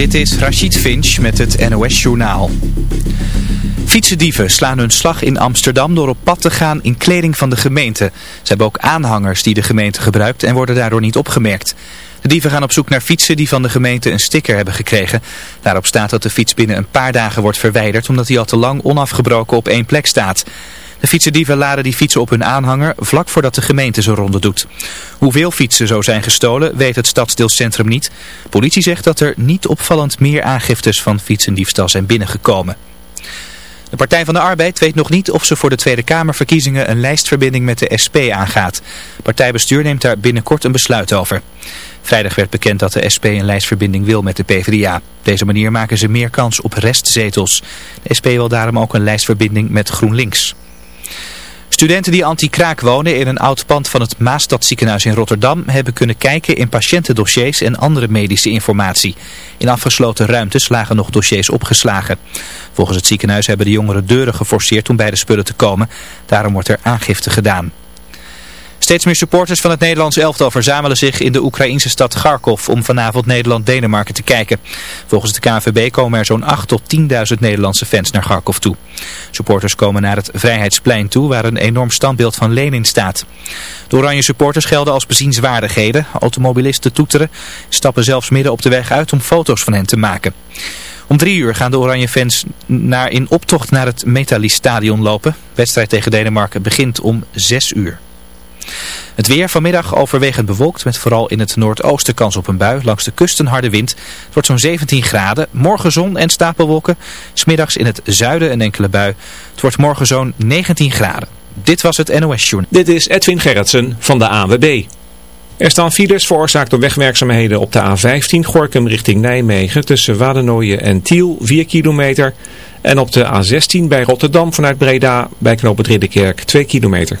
Dit is Rachid Finch met het NOS-journaal. Fietsendieven slaan hun slag in Amsterdam door op pad te gaan in kleding van de gemeente. Ze hebben ook aanhangers die de gemeente gebruikt en worden daardoor niet opgemerkt. De dieven gaan op zoek naar fietsen die van de gemeente een sticker hebben gekregen. Daarop staat dat de fiets binnen een paar dagen wordt verwijderd omdat hij al te lang onafgebroken op één plek staat. De fietsendieven laden die fietsen op hun aanhanger vlak voordat de gemeente zijn ronde doet. Hoeveel fietsen zo zijn gestolen weet het stadsdeelcentrum niet. Politie zegt dat er niet opvallend meer aangiftes van fietsendiefstal zijn binnengekomen. De Partij van de Arbeid weet nog niet of ze voor de Tweede Kamerverkiezingen een lijstverbinding met de SP aangaat. Partijbestuur neemt daar binnenkort een besluit over. Vrijdag werd bekend dat de SP een lijstverbinding wil met de PvdA. Op deze manier maken ze meer kans op restzetels. De SP wil daarom ook een lijstverbinding met GroenLinks. Studenten die anti-kraak wonen in een oud pand van het Maastadziekenhuis in Rotterdam hebben kunnen kijken in patiëntendossiers en andere medische informatie. In afgesloten ruimtes lagen nog dossiers opgeslagen. Volgens het ziekenhuis hebben de jongeren deuren geforceerd om bij de spullen te komen. Daarom wordt er aangifte gedaan. Steeds meer supporters van het Nederlands elftal verzamelen zich in de Oekraïnse stad Kharkov om vanavond Nederland-Denemarken te kijken. Volgens de KNVB komen er zo'n 8 tot 10.000 Nederlandse fans naar Kharkov toe. Supporters komen naar het Vrijheidsplein toe waar een enorm standbeeld van Lenin staat. De oranje supporters gelden als bezienswaardigheden. Automobilisten toeteren, stappen zelfs midden op de weg uit om foto's van hen te maken. Om drie uur gaan de Oranje fans naar, in optocht naar het Metalist Stadion lopen. Wedstrijd tegen Denemarken begint om zes uur. Het weer vanmiddag overwegend bewolkt met vooral in het noordoosten kans op een bui. Langs de kust een harde wind. Het wordt zo'n 17 graden. Morgen zon en stapelwolken. Smiddags in het zuiden een enkele bui. Het wordt morgen zo'n 19 graden. Dit was het NOS Journal. Dit is Edwin Gerritsen van de AWB. Er staan files veroorzaakt door wegwerkzaamheden op de A15 Gorkum richting Nijmegen tussen Wadernooien en Tiel 4 kilometer. En op de A16 bij Rotterdam vanuit Breda bij knooppunt Ridderkerk 2 kilometer.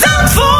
Zandvoort.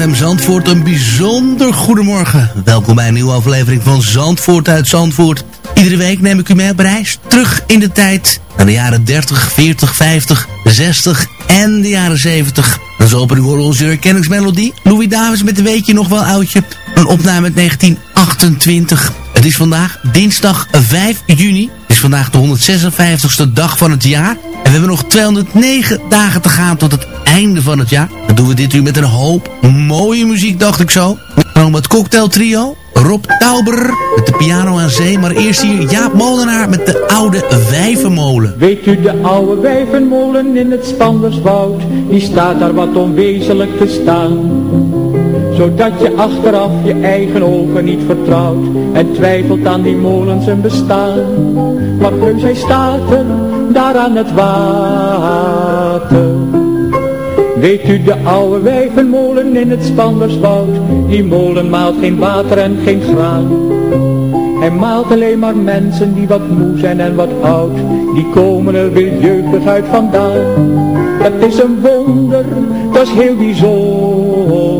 ZFM Zandvoort, een bijzonder goedemorgen. Welkom bij een nieuwe aflevering van Zandvoort uit Zandvoort. Iedere week neem ik u mee op reis terug in de tijd naar de jaren 30, 40, 50, 60 en de jaren 70. Dan is opening horen onze herkenningsmelodie. Louis Davis met een weekje nog wel oudje. Een opname uit 1928. Het is vandaag dinsdag 5 juni. Het is vandaag de 156ste dag van het jaar. We hebben nog 209 dagen te gaan tot het einde van het jaar. Dan doen we dit uur met een hoop mooie muziek, dacht ik zo. Dan het cocktail trio. Rob Tauber met de piano aan zee. Maar eerst hier Jaap Molenaar met de oude wijvenmolen. Weet u de oude wijvenmolen in het Spanderswoud? Die staat daar wat onwezenlijk te staan. Zodat je achteraf je eigen ogen niet vertrouwt. En twijfelt aan die molen zijn bestaan. Maar heus hij staat er, daar aan het water. Weet u de oude wijvenmolen in het Spanderswoud? Die molen maalt geen water en geen graan. Hij maalt alleen maar mensen die wat moe zijn en wat oud. Die komen er weer jeugdig uit vandaan. Dat is een wonder, dat is heel bijzonder.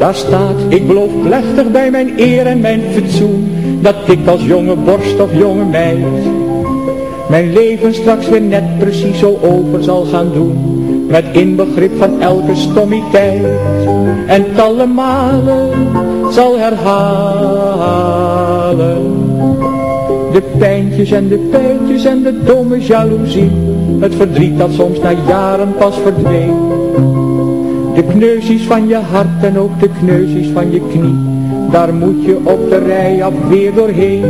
Daar staat, ik beloof plechtig bij mijn eer en mijn fatsoen, dat ik als jonge borst of jonge meid, mijn leven straks weer net precies zo over zal gaan doen. Met inbegrip van elke stommiteit en talle malen zal herhalen. De pijntjes en de pijntjes en de domme jaloezie. Het verdriet dat soms na jaren pas verdween. De kneusjes van je hart en ook de kneusjes van je knie. Daar moet je op de rij af weer doorheen.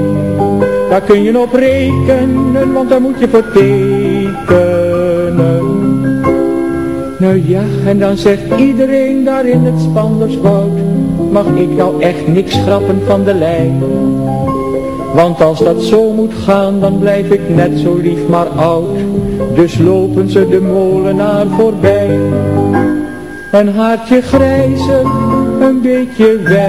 Daar kun je op rekenen, want daar moet je voor tekenen. Nou ja, en dan zegt iedereen daar in het Spanderswoud. Mag ik nou echt niks schrappen van de lijn? Want als dat zo moet gaan, dan blijf ik net zo lief maar oud. Dus lopen ze de molenaar voorbij. Een haartje grijzer, een beetje wijzer.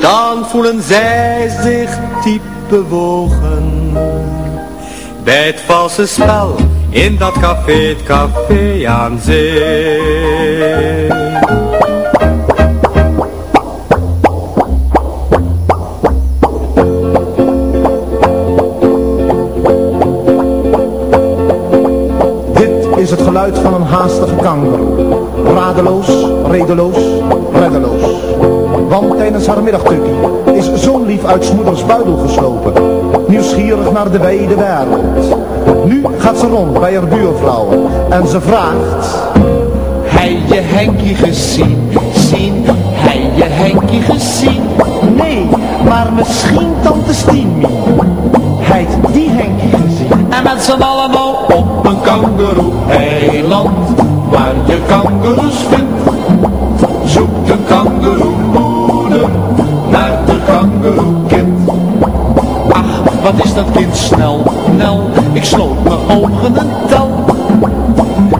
dan voelen zij zich diep bewogen. Bij het valse spel in dat café, het café aan zee. Dit is het geluid van een haastige kanker. Radeloos, redeloos, reddeloos. Want tijdens haar middagtukkie is zo'n lief uit moeders buidel geslopen. Nieuwsgierig naar de wijde wereld. Nu gaat ze rond bij haar buurvrouwen en ze vraagt... Hij je Henkie gezien, zien, hij je Henkie gezien? Nee, maar misschien tante Stiemie. Hij die Henkie gezien. En met z'n allemaal op een kangeroe-eiland, waar je kangeroes vindt. Wat is dat kind snel, Nel, ik sloot mijn ogen en tel.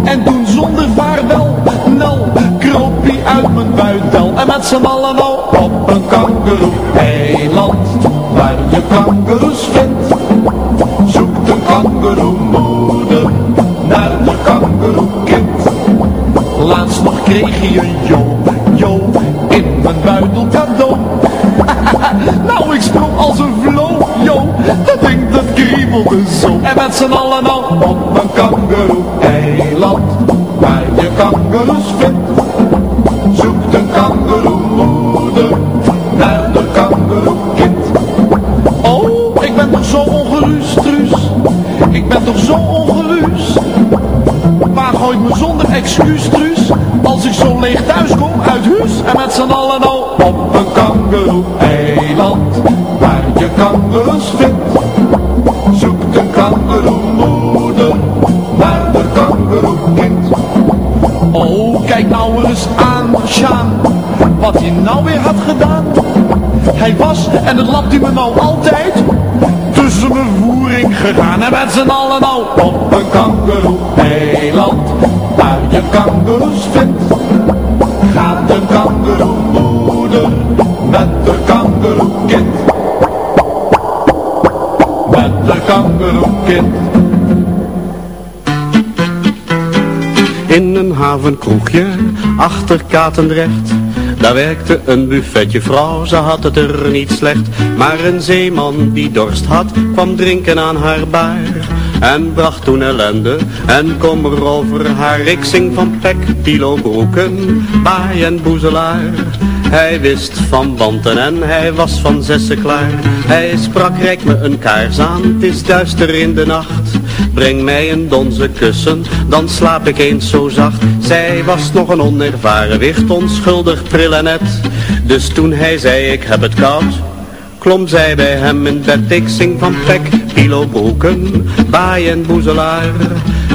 En toen zonder vaarwel, Nel, kroop hij uit mijn buitel. En met z'n allen al op een kangeroe-eiland, waar je kangeroes vindt. Zoekt een kangeroemoeder naar de kangeroekind. Laatst nog kreeg hij een jo, dat kriebelde zo. En met z'n allen al op een kangeroe-eiland, waar je kangeroes vindt. Zoekt een kangeroemoeder naar de kangeroekind. Oh, ik ben toch zo ongerust, Truus. Ik ben toch zo ongerust. Maar gooit me zonder excuus, Hij en het lapt hij me nou altijd, tussen mijn voering gegaan. En met z'n allen al op een kangeroe-eiland, waar je kangeroes vindt. Gaat een kangeroemoeder met de kangeroekind. Met de kangeroekind. In een havenkroegje achter Katendrecht Daar werkte een buffetje vrouw, ze had het er niet slecht Maar een zeeman die dorst had, kwam drinken aan haar baar En bracht toen ellende en kommer over haar Ik zing van pek, pilo, broeken, baai en boezelaar hij wist van wanten en hij was van zessen klaar. Hij sprak, rijk me een kaars aan, het is duister in de nacht. Breng mij een donze kussen, dan slaap ik eens zo zacht. Zij was nog een onervaren wicht, onschuldig pril net. Dus toen hij zei ik heb het koud, klom zij bij hem in bed. Ik van pek, pilo, broeken, baai en boezelaar.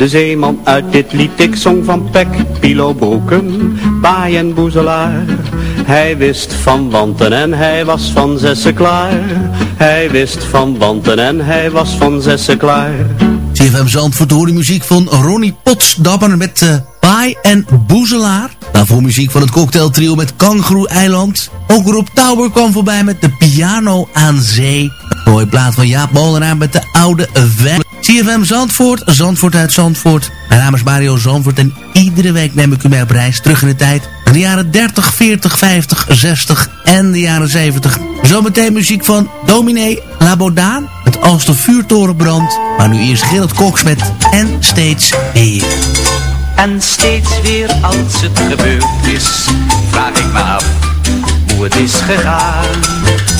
De zeeman uit dit lied, ik zong van pek, pilo, broeken, baai en boezelaar. Hij wist van wanten en hij was van zessen klaar. Hij wist van wanten en hij was van zessen klaar. CFM Zandvoort hoor de muziek van Ronnie Potsdammer met uh, Baai en Boezelaar. Daarvoor muziek van het cocktailtrio met Kangaroo Eiland. Ook Rob Tower kwam voorbij met de piano aan zee. Mooie plaat van Jaap Molenaar met de oude weg. CFM Zandvoort, Zandvoort uit Zandvoort. Mijn naam is Mario Zandvoort en iedere week neem ik u mee op reis terug in de tijd. In de jaren 30, 40, 50, 60 en de jaren 70. Zometeen muziek van Dominee Labodaan met Als de vuurtoren brandt. Maar nu eerst Gerard Cox met En Steeds Weer. En steeds weer als het gebeurd is, vraag ik me af hoe het is gegaan.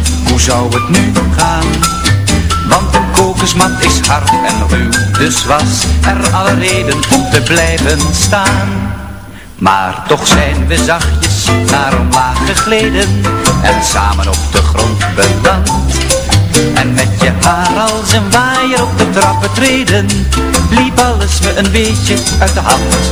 zou het nu gaan? Want een kokosmat is hard en ruw, dus was er alle reden om te blijven staan. Maar toch zijn we zachtjes naar omlaag gegleden en samen op de grond beland. En met je haar als een waaier op de trappen treden, liep alles me een beetje uit de hand.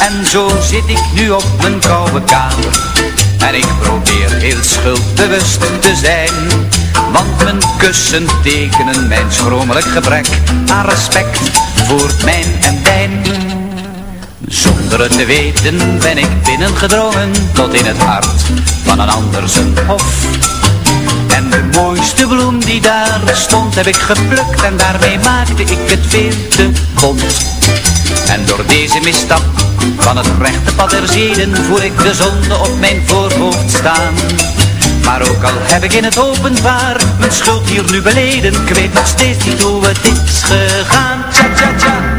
En zo zit ik nu op mijn koude kamer, en ik probeer heel schuldbewust te zijn. Want mijn kussen tekenen mijn schromelijk gebrek aan respect voor mijn en dijn. Zonder het te weten ben ik binnengedrongen tot in het hart van een ander zijn hof. En de mooiste bloem die daar stond heb ik geplukt en daarmee maakte ik het veel te. En door deze misstap van het rechte pad der zeden voel ik de zonde op mijn voorhoofd staan. Maar ook al heb ik in het openbaar mijn schuld hier nu beleden, ik weet nog steeds niet hoe het is gegaan. Tja, tja, tja.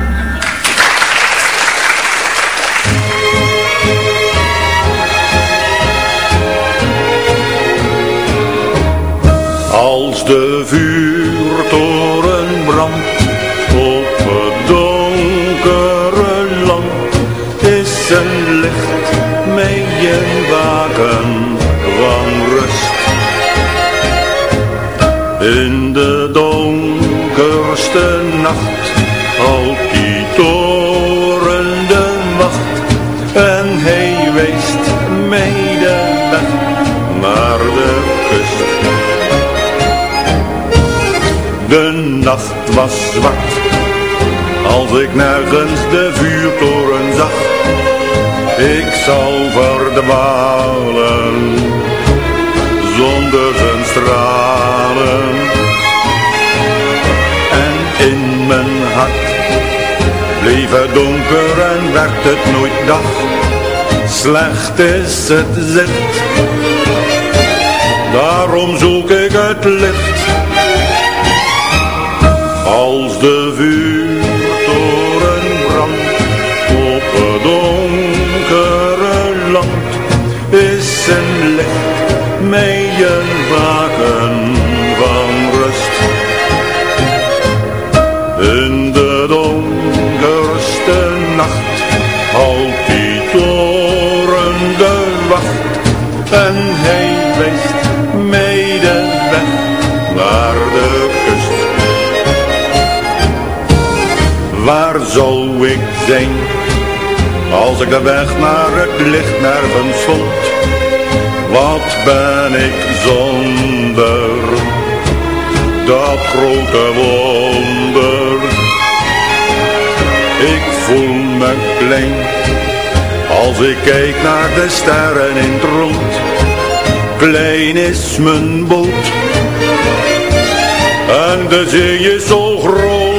Als de vuurtoren De nacht was zwart, als ik nergens de vuurtoren zag. Ik zou verdwalen, zonder zijn stralen. En in mijn hart bleef het donker en werd het nooit dag. Slecht is het zit, daarom zoek ik het licht. Als de vuurtoren brandt op het donkere land, is een licht mij een waken als ik de weg naar het licht nergens vond? Wat ben ik zonder dat grote wonder? Ik voel me klein als ik kijk naar de sterren in het rond. Klein is mijn boot en de zee is zo groot.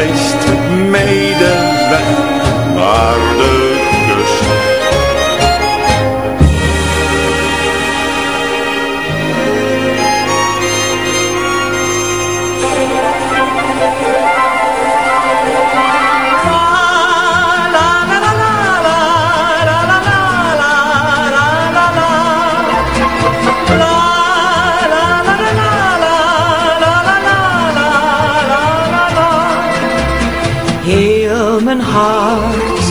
Hij mijn hart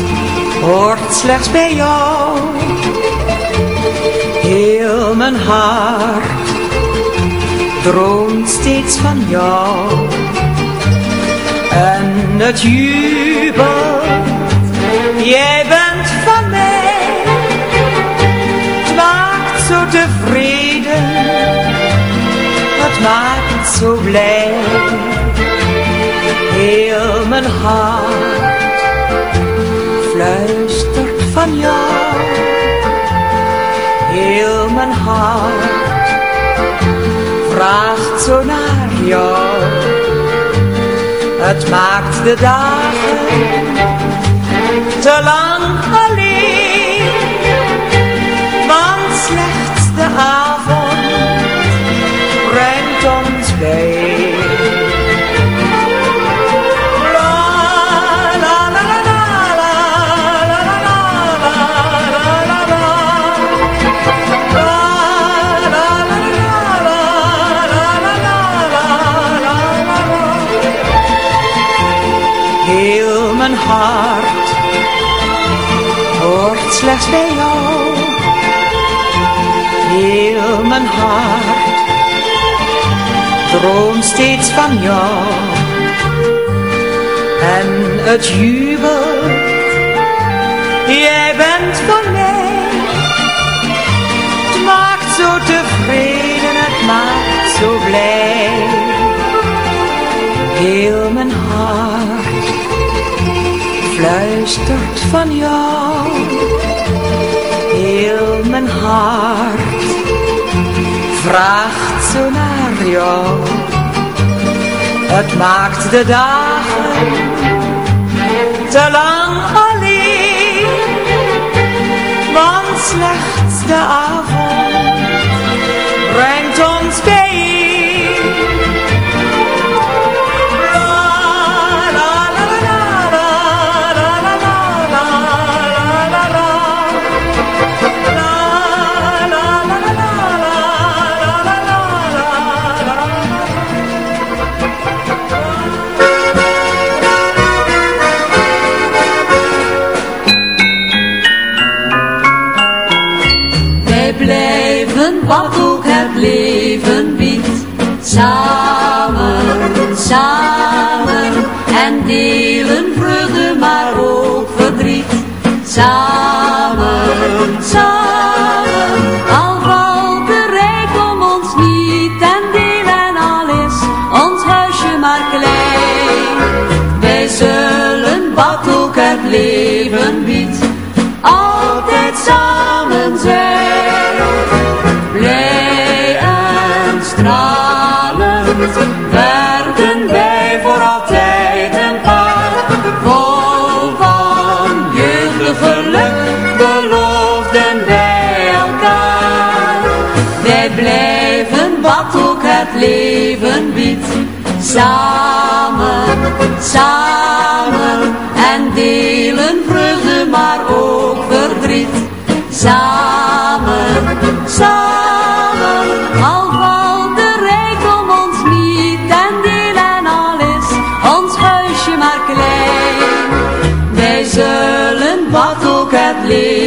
hoort slechts bij jou. Heel mijn hart droomt steeds van jou. En het jubelt, jij bent van mij. Het maakt zo tevreden, het maakt zo blij heel mijn hart van jou. Heel mijn hart vraagt zo naar jou. Het maakt de dagen te lang bij jou. Heel mijn hart droomt steeds van jou. En het jubelt, jij bent van mij. Het maakt zo tevreden, het maakt zo blij. Heel mijn hart fluistert van jou. Heel mijn hart vraagt zo naar jou. Het maakt de dagen te lang alleen. Want slechts de avond Samen, en delen vreugde maar ook verdriet. Samen, samen, al valt de rijkdom ons niet en deel en al is ons huisje maar klein. Wij zullen wat ook het leven biedt, altijd samen zijn. Blij en stralend leven biedt. Samen, samen en delen vreugde maar ook verdriet. Samen, samen, al valt de rijkdom ons niet en deel en al is ons huisje maar klein. Wij zullen wat ook het leven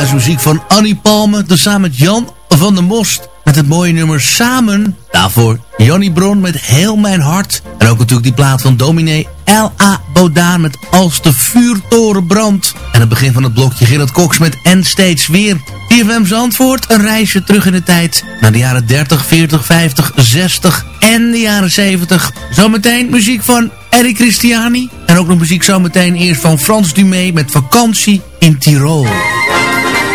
U hoorde zojuist muziek van Annie Palme, samen met Jan van der Most. Met het mooie nummer Samen. Daarvoor Jannie Bron met Heel Mijn Hart. En ook natuurlijk die plaat van dominee L.A. Bodaan met Als de vuurtoren brandt. En het begin van het blokje Gerard Cox met En steeds weer. TFM Zandvoort, een reisje terug in de tijd. Naar de jaren 30, 40, 50, 60 en de jaren 70. Zometeen muziek van Eric Christiani. En ook nog muziek zometeen eerst van Frans Dumé met Vakantie in Tirol.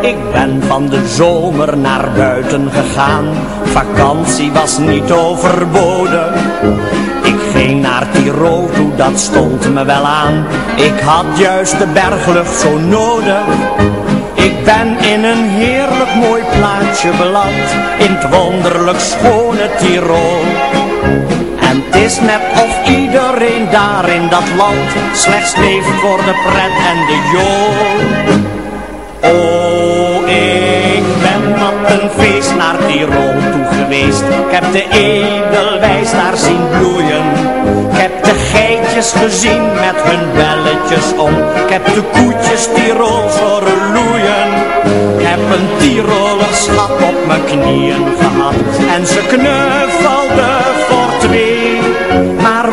Ik ben van de zomer naar buiten gegaan, vakantie was niet overboden. Ik ging naar Tirol toe, dat stond me wel aan, ik had juist de berglucht zo nodig. Ik ben in een heerlijk mooi plaatsje beland, in het wonderlijk schone Tirol. En het is net of iedereen daar in dat land slechts leeft voor de pret en de jool. Oh, ik ben op een feest naar Tirol toe geweest. Ik heb de edelwijs daar zien bloeien. Ik heb de geitjes gezien met hun belletjes om. Ik heb de koetjes Tirols horen loeien. Ik heb een Tiroler op mijn knieën gehad. En ze knuffelde voor twee.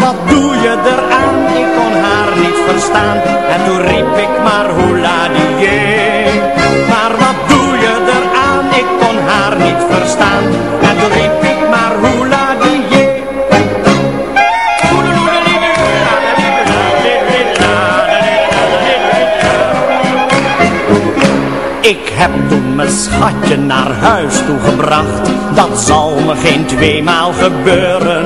Wat doe je eraan? Ik kon haar niet verstaan. En toen riep ik maar hola die Maar wat doe je eraan? Ik kon haar niet verstaan. En toen riep ik maar hola die Ik heb toen mijn schatje naar huis toe gebracht Dat zal me geen tweemaal gebeuren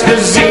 geitjes gezien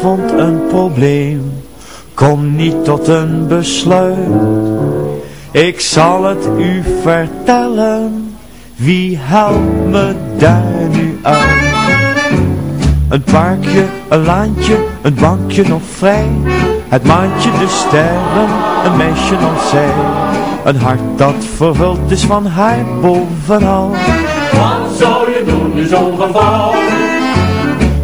vanavond een probleem, kom niet tot een besluit. Ik zal het u vertellen, wie helpt me daar nu uit? Een parkje, een laantje, een bankje nog vrij. Het maantje, de sterren, een meisje nog zij. Een hart dat vervuld is van haar bovenal. Wat zou je doen in zo'n geval?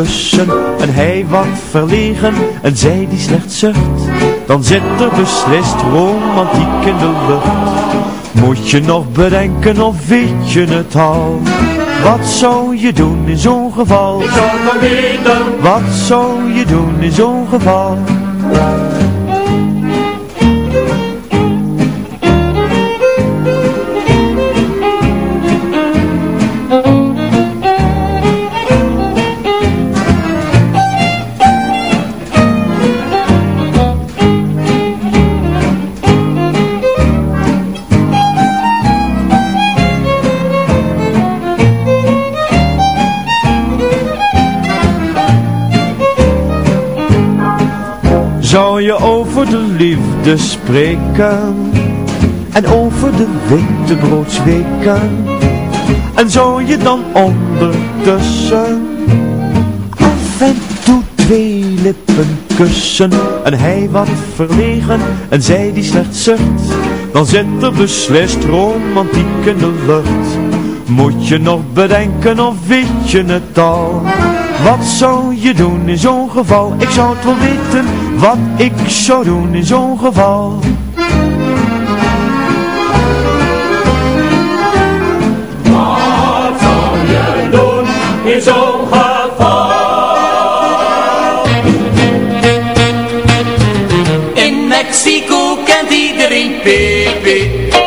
kussen En hij wat verlegen en zij die slecht zucht Dan zit er beslist romantiek in de lucht Moet je nog bedenken of weet je het al wat zou je doen in zo'n geval? Ik zou het maar weten. Wat zou je doen in zo'n geval? De liefde spreken En over de broodsweken En zou je dan ondertussen Af en toe twee lippen kussen? En hij wat verlegen en zij die slecht zucht Dan zit er beslist romantiek in de lucht. Moet je nog bedenken of weet je het al? Wat zou je doen in zo'n geval? Ik zou het wel weten wat ik zou doen in zo'n geval. Wat zou je doen in zo'n geval? In Mexico kent iedereen Pepe.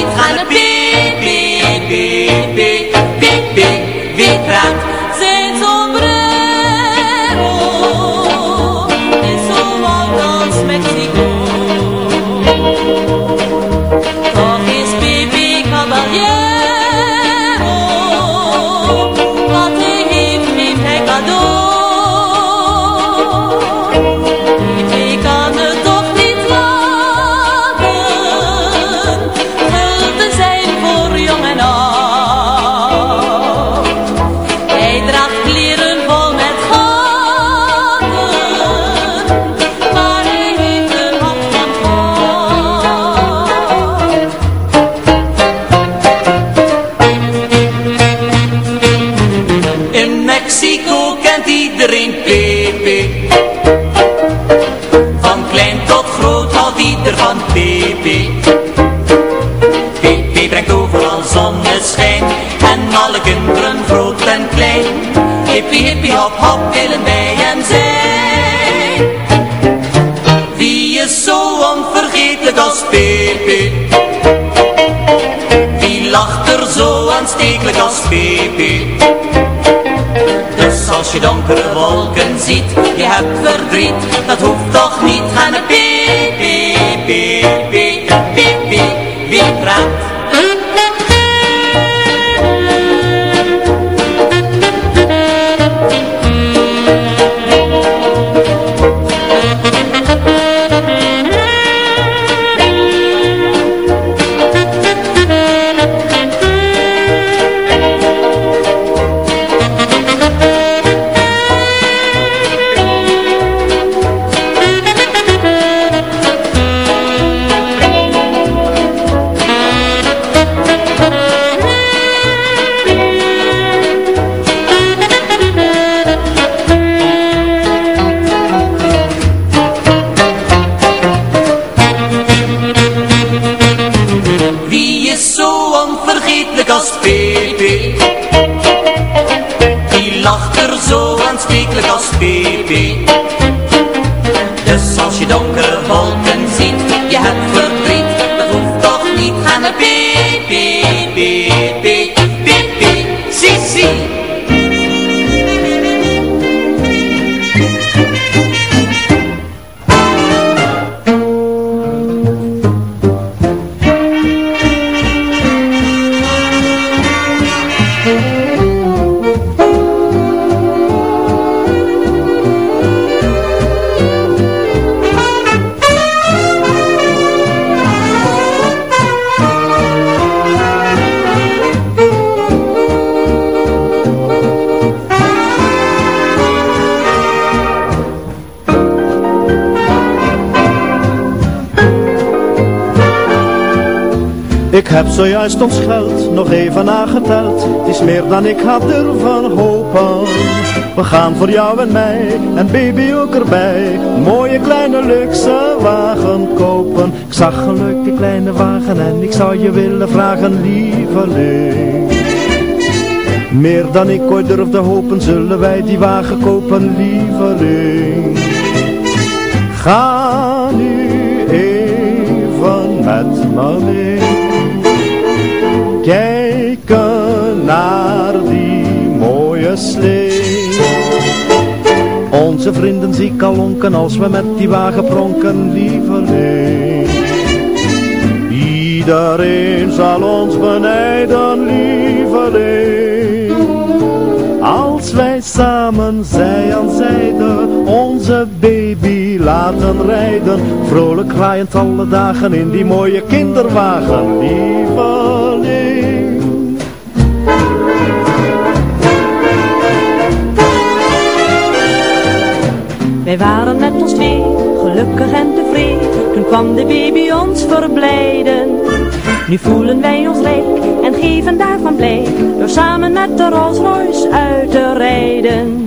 Hoeft toch niet Hippie hippie hop hop willen wij hem zijn. Wie is zo onvergetelijk als Pepe? Wie lacht er zo aanstekelijk als Pepe? Dus als je donkere wolken ziet, je hebt verdriet, dat hoeft toch niet aan een Pepe, Pepe, Pepe, wie praat? Heb zojuist ons geld nog even nageteld. Het is meer dan ik had ervan hopen. We gaan voor jou en mij en baby ook erbij. Mooie kleine luxe wagen kopen. Ik zag een leuk die kleine wagen en ik zou je willen vragen, lieveling. Meer dan ik ooit durfde hopen, zullen wij die wagen kopen, lieveling. Ga nu even met me. Kijken naar die mooie slee. Onze vrienden zie ik al lonken als we met die wagen pronken, lieveling. Iedereen zal ons benijden, lieveling. Als wij samen zij aan zijde onze baby laten rijden. Vrolijk kraaiend alle dagen in die mooie kinderwagen, lieveling. Wij waren met ons twee, gelukkig en tevreden. Toen kwam de baby ons verblijden. Nu voelen wij ons rijk en geven daarvan blijk. Door samen met de Rolls Royce uit te rijden.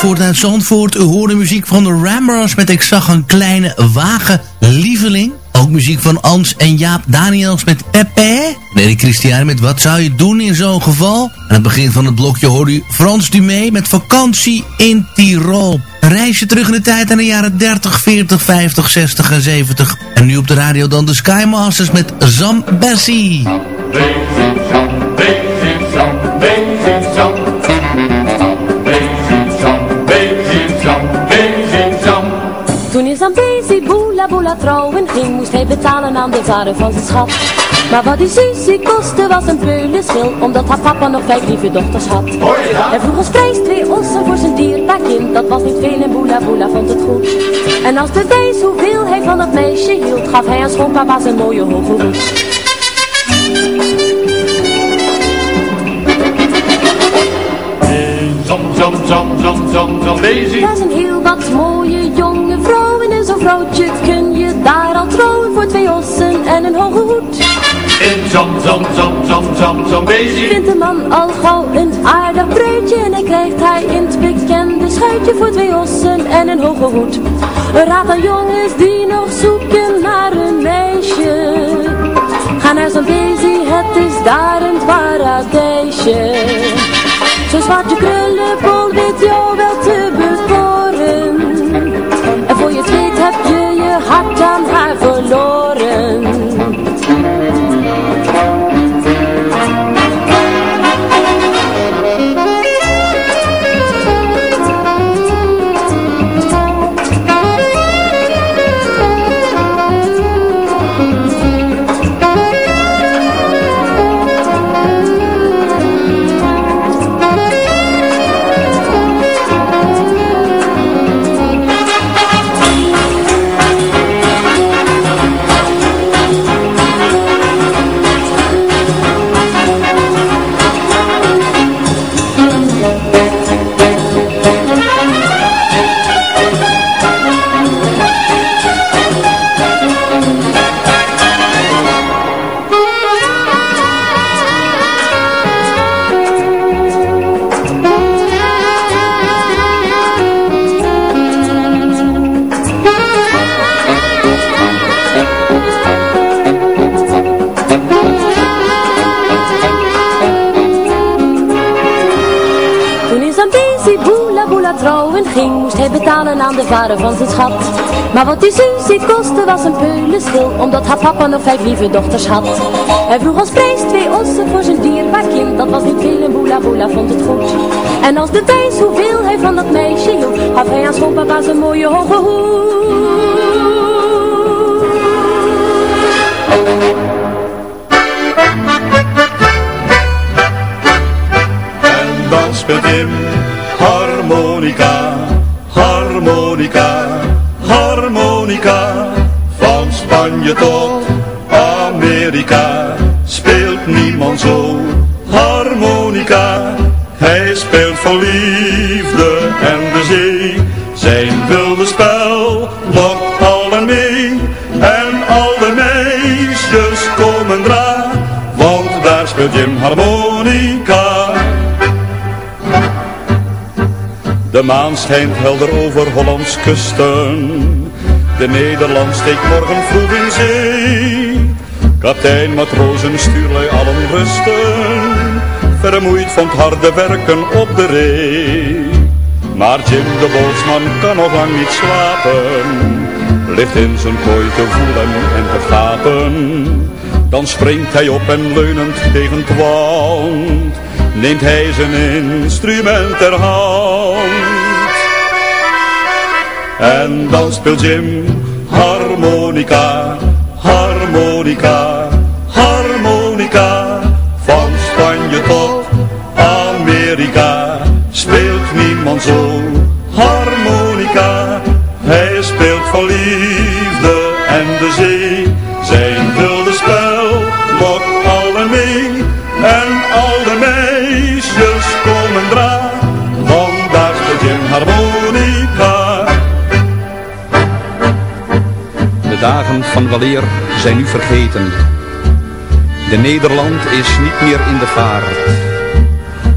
Zandvoort uit Zandvoort. U hoorde muziek van de Ramblers met Ik zag een kleine wagen lieveling. Ook muziek van Ans en Jaap Daniels met Pepe. Nelly Christian met Wat zou je doen in zo'n geval? Aan het begin van het blokje hoorde u Frans Dumé met Vakantie in Tirol. Reisje terug in de tijd aan de jaren 30, 40, 50, 60 en 70. En nu op de radio dan de Skymasters met Zam Bessie. Trouwen ging, moest hij betalen aan de vader van zijn schat. Maar wat die Susie kostte was een peulenschil, omdat haar papa nog vijf lieve dochters had. Hij vroeg als prijs twee ossen voor zijn dierbaar kind, dat was niet veel en boela boela vond het goed. En als bewijs hoeveel hij van het meisje hield, gaf hij aan schoonpapa zijn mooie hoge hoed. Bezig. Daar zijn heel wat mooie jonge vrouwen en zo'n vrouwtje daar al trouwen voor twee ossen en een hoge hoed. In zam, zam, zam, zam, zam, zam, bezig. Vindt de man al gauw een aardig bruidje en hij krijgt hij in het bekende schuitje voor twee ossen en een hoge hoed. Raad aan jongens die nog zoeken naar een meisje. Ga naar zo'n Daisy, het is daar een paradijsje. Zo'n zwarte krullenbol weet jou wel te omdat haar papa nog vijf lieve dochters had. Hij vroeg als prijs twee ossen voor zijn dierbaar kind, dat was niet veel en Boela Boela vond het goed. En als de tijd hoeveel hij van dat meisje hield, gaf hij aan schoonpapa zijn mooie hoge hoed. En dan speelt harmonica, Tot Amerika speelt niemand zo harmonica. Hij speelt voor liefde en de zee. Zijn wilde spel lokt allen mee. En al de meisjes komen dra, want daar speelt Jim harmonica. De maan schijnt helder over Hollands kusten. De Nederland steekt morgen vroeg in zee. Kaptein, matrozen, stuurlui allen rusten. Vermoeid van het harde werken op de ree. Maar Jim de bootsman kan nog lang niet slapen. Ligt in zijn kooi te voelen en te gapen. Dan springt hij op en leunend tegen het wand. Neemt hij zijn instrument ter hand. En dan speelt Jim harmonica, harmonica, harmonica. Van Spanje tot Amerika speelt niemand zo harmonica. Hij speelt voor liefde en de zee. Dagen van waleer zijn nu vergeten. De Nederland is niet meer in de vaart.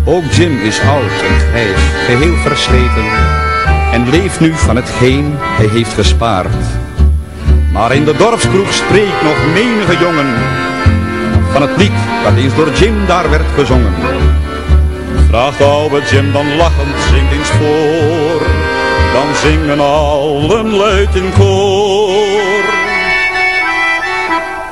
Ook Jim is oud en grijs, geheel versleten. En leeft nu van hetgeen hij heeft gespaard. Maar in de dorpskroeg spreekt nog menige jongen. Van het lied dat eens door Jim daar werd gezongen. Vraagt oude Jim dan lachend, zingt eens voor. Dan zingen allen luid in koor.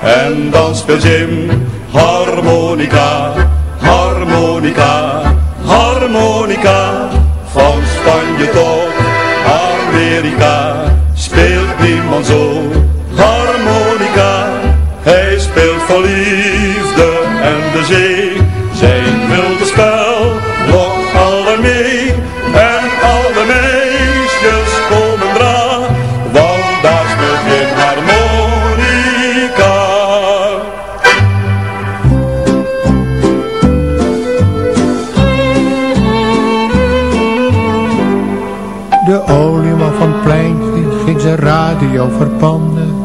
En dan speelt Jim harmonica, harmonica, harmonica. Van Spanje tot Amerika speelt niemand zo harmonica. Hij speelt voor liefde en de zee. Zijn wilde spel lokt allen mee. Verpanden.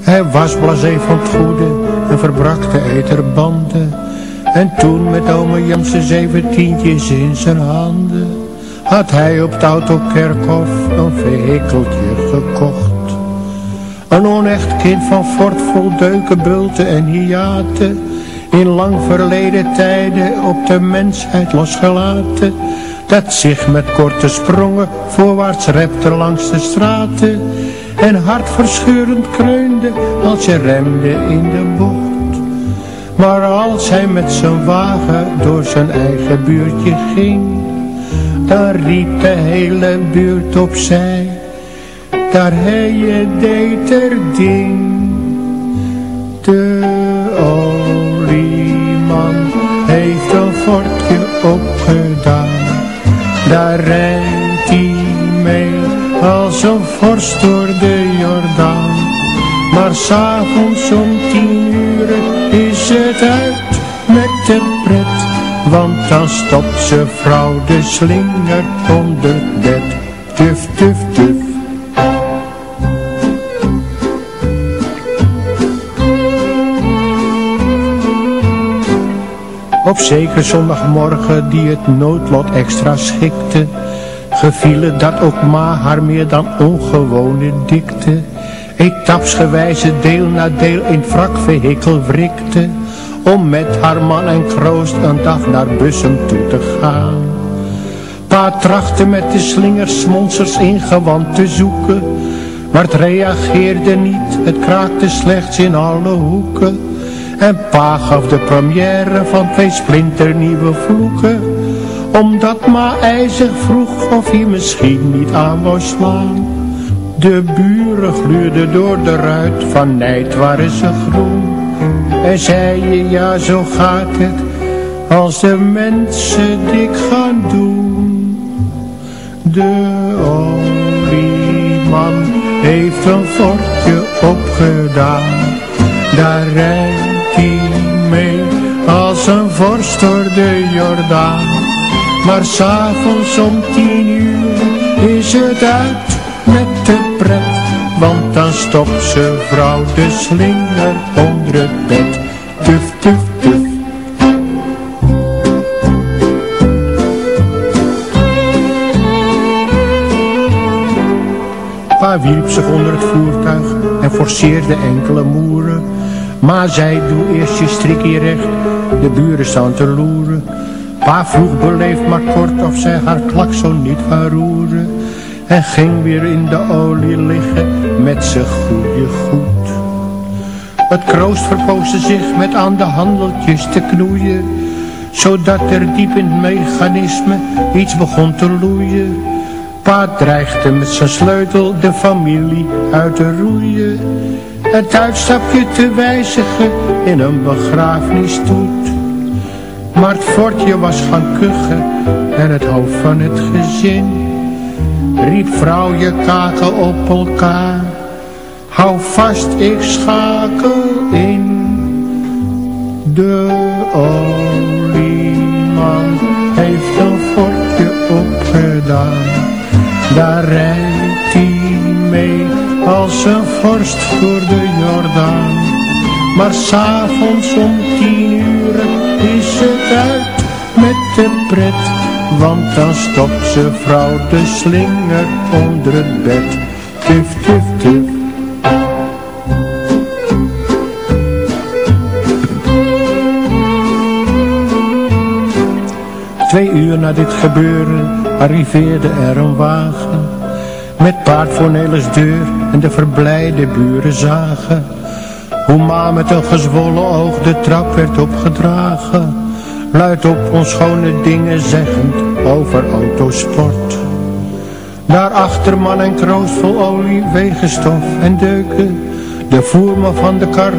Hij was blasé van het goede en verbrak de eterbanden. En toen met ome Jan zijn zeventientjes in zijn handen, had hij op het autokerkhof een vehikeltje gekocht. Een onecht kind van fort vol bulten en hiaten, in lang verleden tijden op de mensheid losgelaten dat zich met korte sprongen voorwaarts repte langs de straten en hartverscheurend kreunde als je remde in de bocht. Maar als hij met zijn wagen door zijn eigen buurtje ging, dan riep de hele buurt opzij, daar hij je deed er ding. De olieman heeft een fortje opgedaan. Daar hij als een vorst door de Jordaan. Maar s'avonds om tien uur is het uit met de pret. Want dan stopt zijn vrouw de slinger onder bed. Tuf, tuf, tuf. Op zeker zondagmorgen die het noodlot extra schikte, gevielen dat ook ma haar meer dan ongewone dikte. Etapsgewijze deel na deel in wrakvehikel wrikte, om met haar man en kroost een dag naar Bussum toe te gaan. Pa trachtte met de slingers monsters in gewand te zoeken. Maar het reageerde niet, het kraakte slechts in alle hoeken. En pa gaf de première van twee splinternieuwe vloeken. Omdat ma ijzig vroeg of hij misschien niet aan wou slaan. De buren gluurden door de ruit, van nijd waren ze groen. En zeiden ja zo gaat het, als de mensen dik gaan doen. De olieman heeft een fortje opgedaan, daar rijdt hij mee als een vorst door de Jordaan. Maar s'avonds om tien uur is het uit met de pret, want dan stopt ze vrouw de slinger onder het bed. Tuf, tuf, tuf. Pa wierp zich onder het voertuig en forceerde enkele moeren. Maar zij doe eerst je strikje recht, de buren staan te loeren. Pa vroeg beleefd maar kort of zij haar klakson niet wou roeren. En ging weer in de olie liggen met z'n goede goed. Het kroost verpoosde zich met aan de handeltjes te knoeien. Zodat er diep in het mechanisme iets begon te loeien. Pa dreigde met zijn sleutel de familie uit te roeien. Het uitstapje te wijzigen in een begrafenisstoet. Maar het fortje was gaan kuchen en het hoofd van het gezin riep vrouw je kaken op elkaar. Hou vast, ik schakel in. De olieman heeft een fortje opgedaan. Daar rijdt hij mee als een vorst voor de Jordaan. Maar s'avonds om tien uur met de pret want dan stopt ze vrouw de slinger onder het bed. Tuf, tuf, tuf. Twee uur na dit gebeuren arriveerde er een wagen. Met paard voor Nelis deur en de verblijde buren zagen. Hoe ma met een gezwollen oog de trap werd opgedragen luid op onschone dingen zeggend over autosport. Daarachter man en kroos vol olie, wegenstof en deuken. De voerman van de kar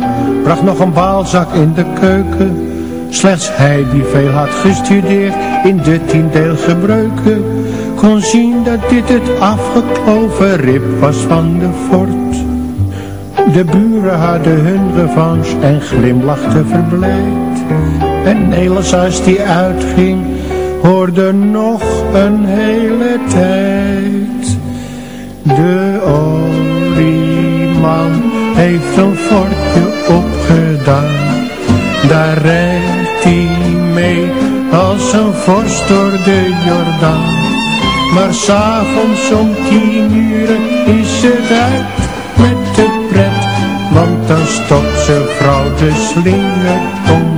bracht nog een baalzak in de keuken. Slechts hij die veel had gestudeerd in de tiendeel gebruiken. Kon zien dat dit het afgekloven rib was van de fort. De buren hadden hun revanche en glimlachten verblijd. En Nelis als die uitging, hoorde nog een hele tijd. De olieman heeft een fortje opgedaan. Daar rijdt hij mee als een vorst door de Jordaan. Maar s'avonds om tien uur is het uit met de pret. Want dan stopt ze vrouw de slinger onder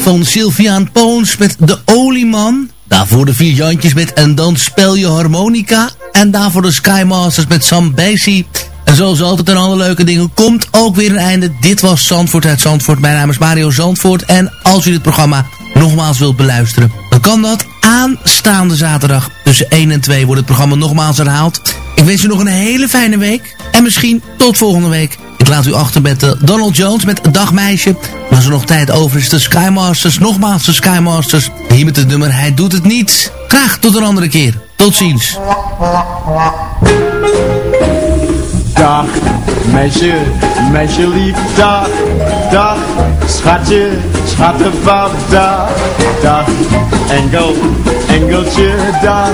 van Sylviaan Poons met De Olieman. Daarvoor de vier Jantjes met En dan spel je harmonica. En daarvoor de Skymasters met Sam Basie. En zoals altijd en alle leuke dingen komt ook weer een einde. Dit was Zandvoort uit Zandvoort. Mijn naam is Mario Zandvoort. En als u dit programma nogmaals wilt beluisteren, dan kan dat aanstaande zaterdag. Tussen 1 en 2 wordt het programma nogmaals herhaald. Ik wens u nog een hele fijne week. En misschien tot volgende week. Ik laat u achter met uh, Donald Jones met Dagmeisje. Maar als er nog tijd over is, de Skymasters. Nogmaals de Skymasters. Hier met het nummer Hij doet het niet. Graag tot een andere keer. Tot ziens. Dag, schatje, schattenpap, dag, dag, engel, engeltje, dag,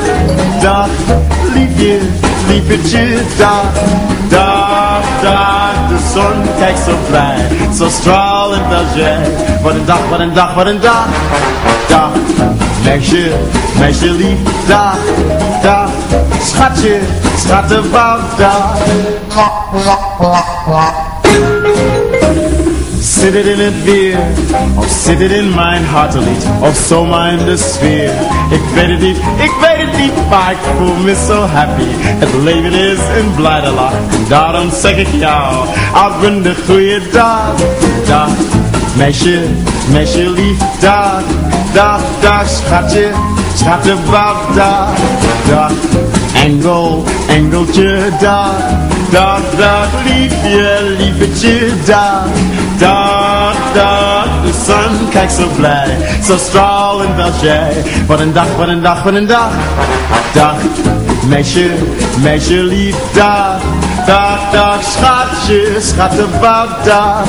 dag, liefje, liefje, dag, dag, dag, de zon kijkt zo blij, zo stralend als jij, wat een dag, wat een dag, wat een dag, dag, meisje, meisje lief, dag, dag, schatje, schattenpap, dag. Zit het weer? Of zit in mijn hartelied? Of zomaar in de sfeer? Ik weet het niet, ik weet het niet, maar ik voel me zo happy. Het leven is een blijde lach, daarom zeg ik jou, de goede dag. Dag, meisje, meisje lief, dag, dag, dag, schatje, schatje, dag, dag. Engel, engeltje, dag, dag, dag, liefje, liefetje, dag, dag, dag. De zon kijkt zo blij, zo stralend als jij. Wat een dag, wat een dag, wat een dag. Dag, meisje, meisje lief, dag, dag, dag, schatje, schattenbouw, dag.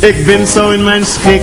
Ik ben zo in mijn schik,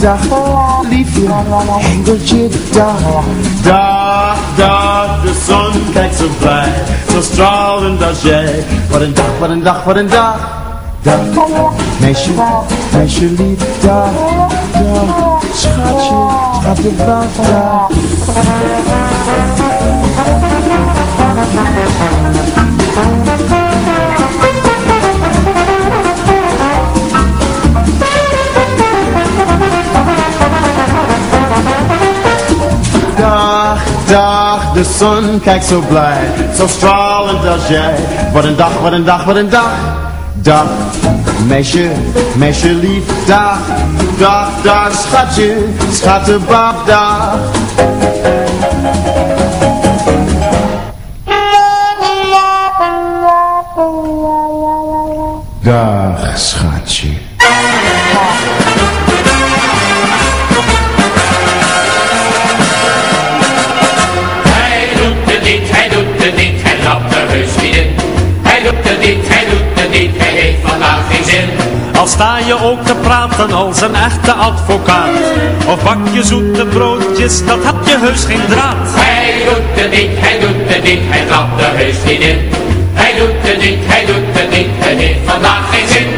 dag, liefje, engeltje, dag, dag, dag. De zon kijkt zo blij, zo stralend als jij. Wat een dag, wat een dag, wat een dag. Dag, meisje, meisje lief, dag, dag, schatje, schattenbouw, dag. Dag, dag, de zon kijkt zo blij, zo stralend als jij. Wat een dag, wat een dag, wat een dag. Dag, meisje, meisje lief, dag, dag, dag, schatje, schattenbab, dag. Dag, sta je ook te praten als een echte advocaat Of bak je zoete broodjes, dat heb je heus geen draad Hij doet het niet, hij doet het niet, hij trapt er heus niet in. Hij doet het niet, hij doet het niet, hij heeft vandaag geen zin.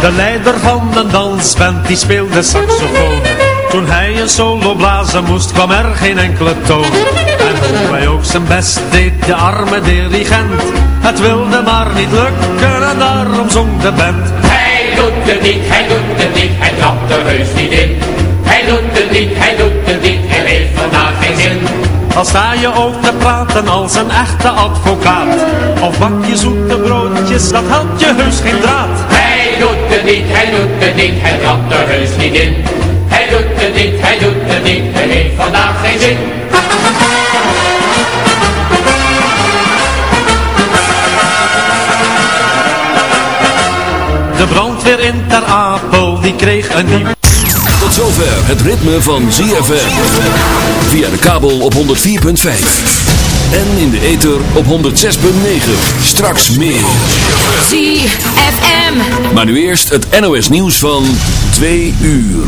De leider van de dansband die speelde saxofoon Toen hij een solo blazen moest kwam er geen enkele toon Hij ook zijn best deed, de arme dirigent Het wilde maar niet lukken en daarom zong de band Hij doet het niet, hij doet het niet, hij trapt er heus niet in. Hij doet het niet, hij doet het niet, hij heeft vandaag geen zin. Al sta je ook te praten als een echte advocaat Of bak je zoete broodjes, dat helpt je heus geen draad Hij doet het niet, hij doet het niet, hij trapt er heus niet in. Hij doet het niet, hij doet het niet, hij heeft vandaag geen zin. Brandweer in Ter Apel, die kreeg een nieuw... Tot zover het ritme van ZFM. Via de kabel op 104.5. En in de ether op 106.9. Straks meer. ZFM. Maar nu eerst het NOS nieuws van 2 uur.